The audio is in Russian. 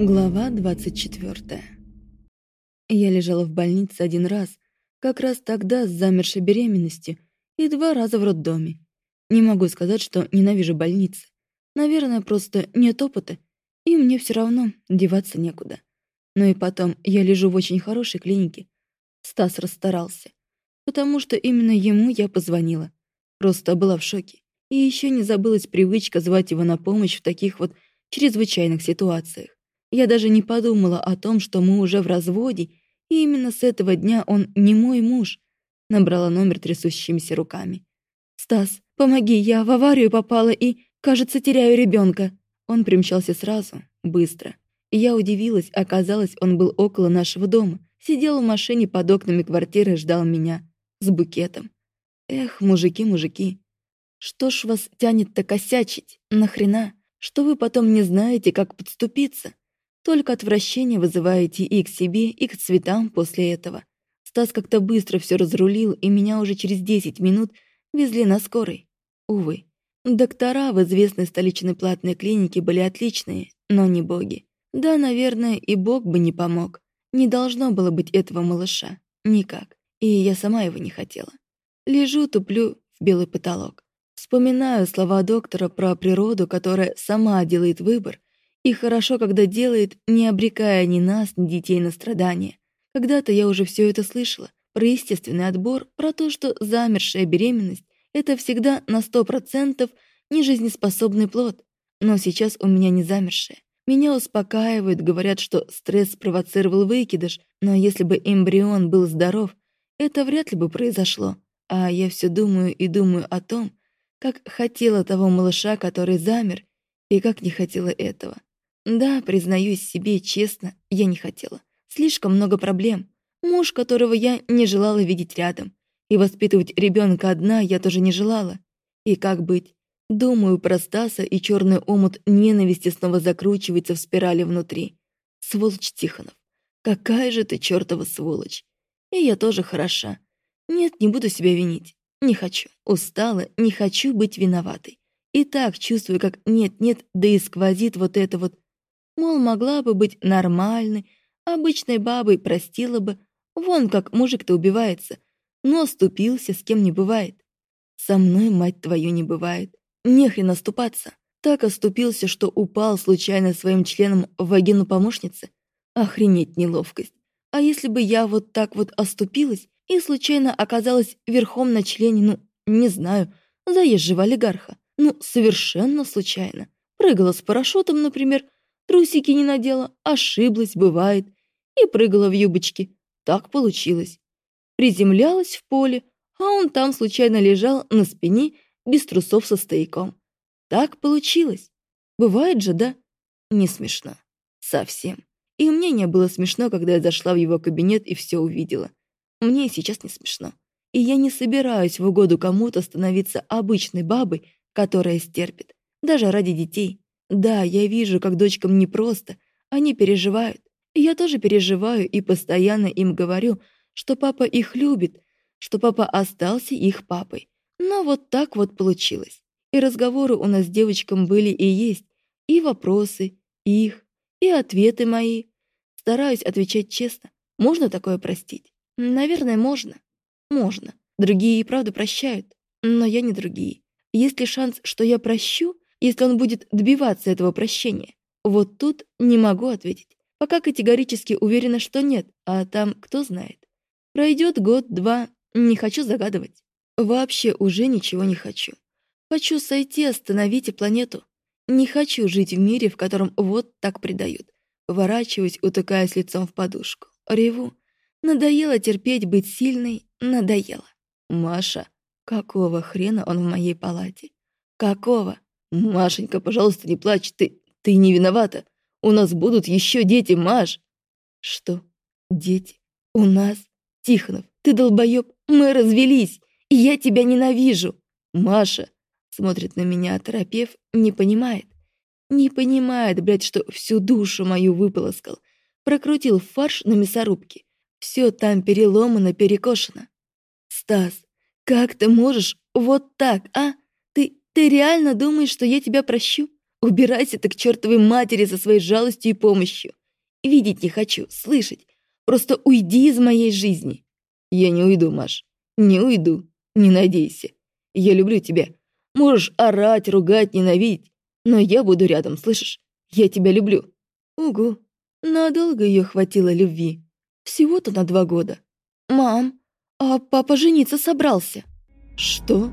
Глава 24 Я лежала в больнице один раз, как раз тогда с замершей беременностью, и два раза в роддоме. Не могу сказать, что ненавижу больницы. Наверное, просто нет опыта, и мне все равно деваться некуда. Но и потом, я лежу в очень хорошей клинике. Стас расстарался, потому что именно ему я позвонила. Просто была в шоке. И еще не забылась привычка звать его на помощь в таких вот чрезвычайных ситуациях. Я даже не подумала о том, что мы уже в разводе, и именно с этого дня он не мой муж. Набрала номер трясущимися руками. «Стас, помоги, я в аварию попала и, кажется, теряю ребенка. Он примчался сразу, быстро. Я удивилась, оказалось, он был около нашего дома. Сидел в машине под окнами квартиры и ждал меня. С букетом. Эх, мужики, мужики. Что ж вас тянет-то косячить? Нахрена? Что вы потом не знаете, как подступиться? Только отвращение вызываете и к себе, и к цветам после этого. Стас как-то быстро все разрулил, и меня уже через 10 минут везли на скорой. Увы. Доктора в известной столичной платной клинике были отличные, но не боги. Да, наверное, и бог бы не помог. Не должно было быть этого малыша. Никак. И я сама его не хотела. Лежу, туплю в белый потолок. Вспоминаю слова доктора про природу, которая сама делает выбор, и хорошо, когда делает, не обрекая ни нас, ни детей на страдания. Когда-то я уже все это слышала, про естественный отбор, про то, что замершая беременность — это всегда на сто процентов нежизнеспособный плод. Но сейчас у меня не замершая. Меня успокаивают, говорят, что стресс спровоцировал выкидыш, но если бы эмбрион был здоров, это вряд ли бы произошло. А я все думаю и думаю о том, как хотела того малыша, который замер, и как не хотела этого. Да, признаюсь себе честно, я не хотела. Слишком много проблем. Муж, которого я не желала видеть рядом. И воспитывать ребенка одна я тоже не желала. И как быть? Думаю про Стаса, и черный омут ненависти снова закручивается в спирали внутри. Сволочь Тихонов. Какая же ты чертова сволочь. И я тоже хороша. Нет, не буду себя винить. Не хочу. Устала, не хочу быть виноватой. И так чувствую, как нет-нет, да и сквозит вот это вот Мол, могла бы быть нормальной, обычной бабой, простила бы. Вон как мужик-то убивается. Но оступился, с кем не бывает. Со мной, мать твою, не бывает. Нехрен оступаться. Так оступился, что упал случайно своим членом в вагину помощницы. Охренеть неловкость. А если бы я вот так вот оступилась и случайно оказалась верхом на члене, ну, не знаю, заезжего олигарха? Ну, совершенно случайно. Прыгала с парашютом, например, Трусики не надела, ошиблась, бывает. И прыгала в юбочке. Так получилось. Приземлялась в поле, а он там случайно лежал на спине без трусов со стояком. Так получилось. Бывает же, да? Не смешно. Совсем. И мне не было смешно, когда я зашла в его кабинет и все увидела. Мне и сейчас не смешно. И я не собираюсь в угоду кому-то становиться обычной бабой, которая стерпит. Даже ради детей. Да, я вижу, как дочкам непросто, они переживают. И я тоже переживаю и постоянно им говорю, что папа их любит, что папа остался их папой. Но вот так вот получилось. И разговоры у нас с девочкам были и есть, и вопросы, их, и ответы мои. Стараюсь отвечать честно. Можно такое простить? Наверное, можно. Можно. Другие и правда прощают, но я не другие. Есть ли шанс, что я прощу, если он будет добиваться этого прощения? Вот тут не могу ответить. Пока категорически уверена, что нет, а там кто знает. Пройдет год-два, не хочу загадывать. Вообще уже ничего не хочу. Хочу сойти, остановите планету. Не хочу жить в мире, в котором вот так предают. Поворачиваюсь, утыкаясь лицом в подушку. Реву. Надоело терпеть быть сильной, надоело. Маша, какого хрена он в моей палате? Какого? «Машенька, пожалуйста, не плачь, ты, ты не виновата. У нас будут еще дети, Маш!» «Что? Дети? У нас? Тихонов, ты долбоеб, мы развелись, и я тебя ненавижу!» «Маша!» Смотрит на меня, оторопев, не понимает. Не понимает, блядь, что всю душу мою выполоскал. Прокрутил фарш на мясорубке. Все там переломано, перекошено. «Стас, как ты можешь вот так, а? Ты реально думаешь, что я тебя прощу? Убирайся ты к чертовой матери со своей жалостью и помощью. Видеть не хочу, слышать. Просто уйди из моей жизни. Я не уйду, Маш. Не уйду. Не надейся. Я люблю тебя. Можешь орать, ругать, ненавидеть. Но я буду рядом, слышишь? Я тебя люблю. Угу. Надолго ее хватило любви. Всего-то на два года. Мам, а папа жениться собрался. Что?